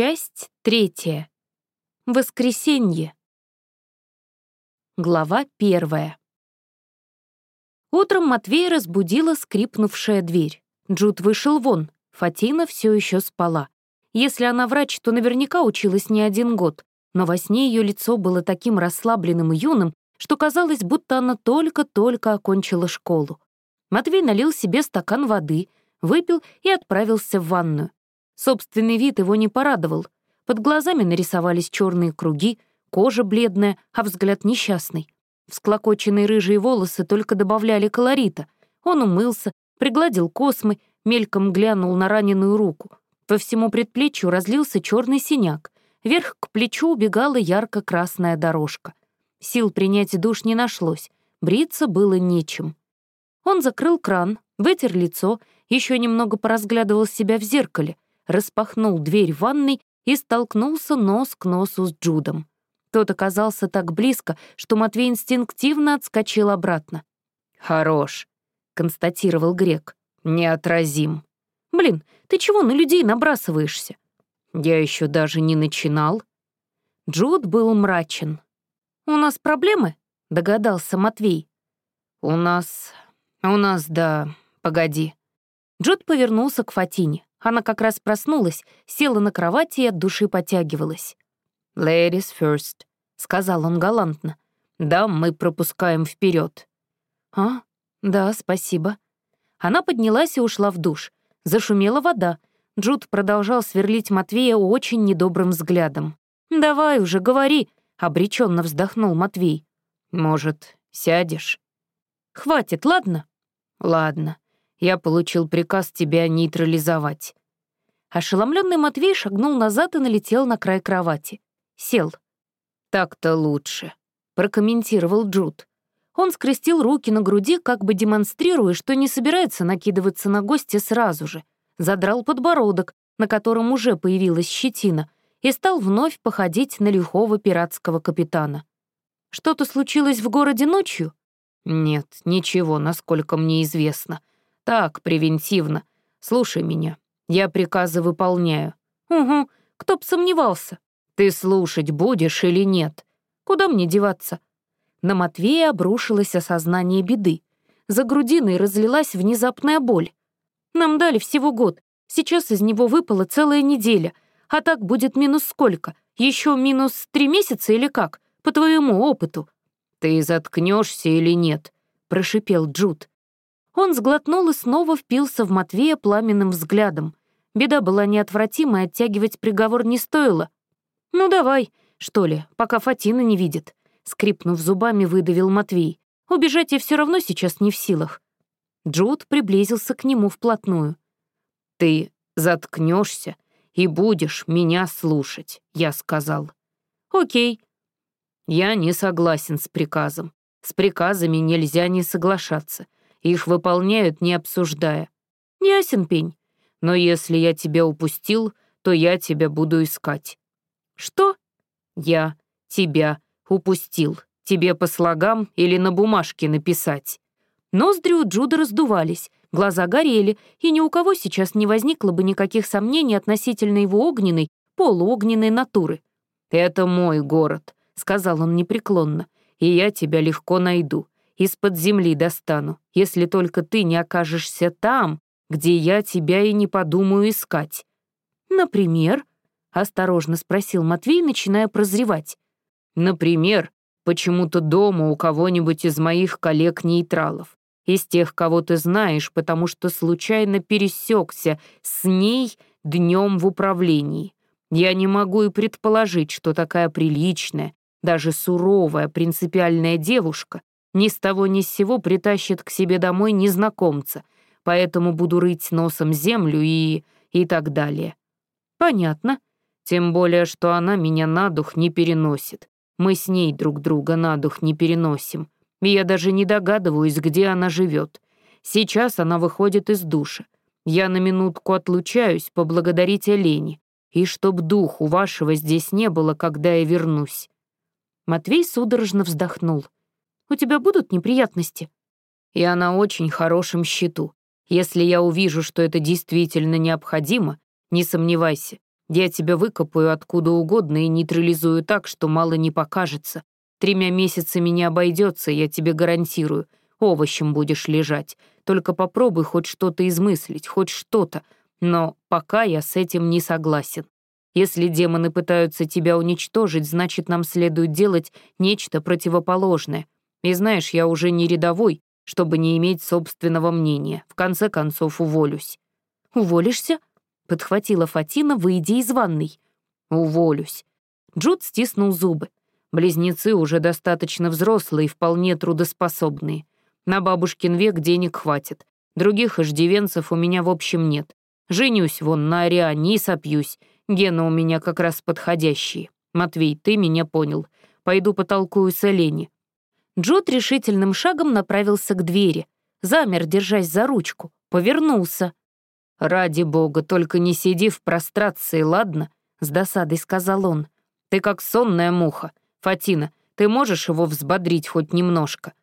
Часть третья. Воскресенье. Глава первая. Утром Матвей разбудила скрипнувшая дверь. Джуд вышел вон, Фатина все еще спала. Если она врач, то наверняка училась не один год, но во сне ее лицо было таким расслабленным и юным, что казалось, будто она только-только окончила школу. Матвей налил себе стакан воды, выпил и отправился в ванную. Собственный вид его не порадовал. Под глазами нарисовались черные круги, кожа бледная, а взгляд несчастный. Всклокоченные рыжие волосы только добавляли колорита. Он умылся, пригладил космы, мельком глянул на раненую руку. По всему предплечью разлился черный синяк. Вверх к плечу убегала ярко-красная дорожка. Сил принять душ не нашлось, бриться было нечем. Он закрыл кран, вытер лицо, еще немного поразглядывал себя в зеркале — распахнул дверь ванной и столкнулся нос к носу с Джудом. Тот оказался так близко, что Матвей инстинктивно отскочил обратно. «Хорош», — констатировал Грек. «Неотразим». «Блин, ты чего на людей набрасываешься?» «Я еще даже не начинал». Джуд был мрачен. «У нас проблемы?» — догадался Матвей. «У нас... у нас, да... погоди». Джуд повернулся к Фатине. Она как раз проснулась, села на кровати и от души потягивалась. «Ladies first», — сказал он галантно. «Да, мы пропускаем вперед. «А, да, спасибо». Она поднялась и ушла в душ. Зашумела вода. Джуд продолжал сверлить Матвея очень недобрым взглядом. «Давай уже, говори», — обреченно вздохнул Матвей. «Может, сядешь?» «Хватит, ладно?» «Ладно. Я получил приказ тебя нейтрализовать». Ошеломленный Матвей шагнул назад и налетел на край кровати. Сел. «Так-то лучше», — прокомментировал Джуд. Он скрестил руки на груди, как бы демонстрируя, что не собирается накидываться на гостя сразу же. Задрал подбородок, на котором уже появилась щетина, и стал вновь походить на лихого пиратского капитана. «Что-то случилось в городе ночью?» «Нет, ничего, насколько мне известно. Так, превентивно. Слушай меня. Я приказы выполняю. Угу, кто б сомневался. Ты слушать будешь или нет? Куда мне деваться? На Матвея обрушилось осознание беды. За грудиной разлилась внезапная боль. Нам дали всего год. Сейчас из него выпала целая неделя. А так будет минус сколько? Еще минус три месяца или как? По твоему опыту. Ты заткнешься или нет? Прошипел Джуд. Он сглотнул и снова впился в Матвея пламенным взглядом. Беда была неотвратимой, оттягивать приговор не стоило. «Ну давай, что ли, пока Фатина не видит», — скрипнув зубами, выдавил Матвей. «Убежать я все равно сейчас не в силах». Джуд приблизился к нему вплотную. «Ты заткнешься и будешь меня слушать», — я сказал. «Окей». «Я не согласен с приказом. С приказами нельзя не соглашаться. Их выполняют, не обсуждая. Ясен пень. Но если я тебя упустил, то я тебя буду искать. Что? Я тебя упустил. Тебе по слогам или на бумажке написать. Ноздри у Джуда раздувались, глаза горели, и ни у кого сейчас не возникло бы никаких сомнений относительно его огненной, полуогненной натуры. «Это мой город», — сказал он непреклонно, — «и я тебя легко найду из-под земли достану, если только ты не окажешься там, где я тебя и не подумаю искать». «Например?» — осторожно спросил Матвей, начиная прозревать. «Например, почему-то дома у кого-нибудь из моих коллег-нейтралов, из тех, кого ты знаешь, потому что случайно пересекся с ней днем в управлении. Я не могу и предположить, что такая приличная, даже суровая принципиальная девушка ни с того ни с сего притащит к себе домой незнакомца, поэтому буду рыть носом землю и... и так далее. Понятно. Тем более, что она меня на дух не переносит. Мы с ней друг друга на дух не переносим. И я даже не догадываюсь, где она живет. Сейчас она выходит из душа. Я на минутку отлучаюсь поблагодарить Олене. И чтоб духу вашего здесь не было, когда я вернусь. Матвей судорожно вздохнул. У тебя будут неприятности?» «Я на очень хорошем счету. Если я увижу, что это действительно необходимо, не сомневайся, Я тебя выкопаю откуда угодно и нейтрализую так, что мало не покажется. Тремя месяцами не обойдется, я тебе гарантирую. Овощем будешь лежать. Только попробуй хоть что-то измыслить, хоть что-то. Но пока я с этим не согласен. Если демоны пытаются тебя уничтожить, значит, нам следует делать нечто противоположное. И знаешь, я уже не рядовой, чтобы не иметь собственного мнения. В конце концов, уволюсь». «Уволишься?» — подхватила Фатина, выйдя из ванной. «Уволюсь». Джуд стиснул зубы. Близнецы уже достаточно взрослые и вполне трудоспособные. На бабушкин век денег хватит. Других иждивенцев у меня в общем нет. Женюсь вон на Ариане и сопьюсь. Гена у меня как раз подходящие. Матвей, ты меня понял. Пойду потолкую с Олени. Джуд решительным шагом направился к двери. Замер, держась за ручку. Повернулся. «Ради бога, только не сиди в прострации, ладно?» — с досадой сказал он. «Ты как сонная муха. Фатина, ты можешь его взбодрить хоть немножко?»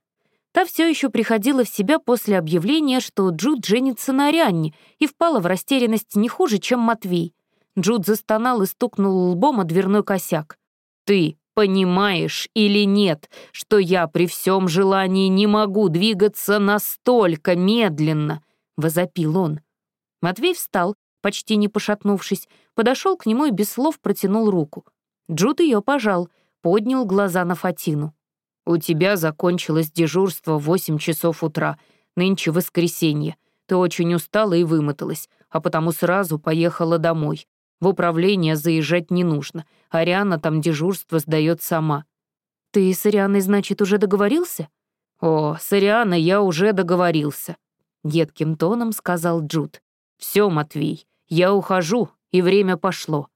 Та все еще приходила в себя после объявления, что Джуд женится на Арианне, и впала в растерянность не хуже, чем Матвей. Джуд застонал и стукнул лбом о дверной косяк. «Ты понимаешь или нет, что я при всем желании не могу двигаться настолько медленно?» — возопил он. Матвей встал, почти не пошатнувшись, подошел к нему и без слов протянул руку. Джуд ее пожал, поднял глаза на Фатину. «У тебя закончилось дежурство в восемь часов утра. Нынче воскресенье. Ты очень устала и вымоталась, а потому сразу поехала домой. В управление заезжать не нужно. Ариана там дежурство сдает сама. Ты с Арианой, значит, уже договорился? О, с Арианой я уже договорился. Едким тоном сказал Джуд. Все, Матвей, я ухожу, и время пошло.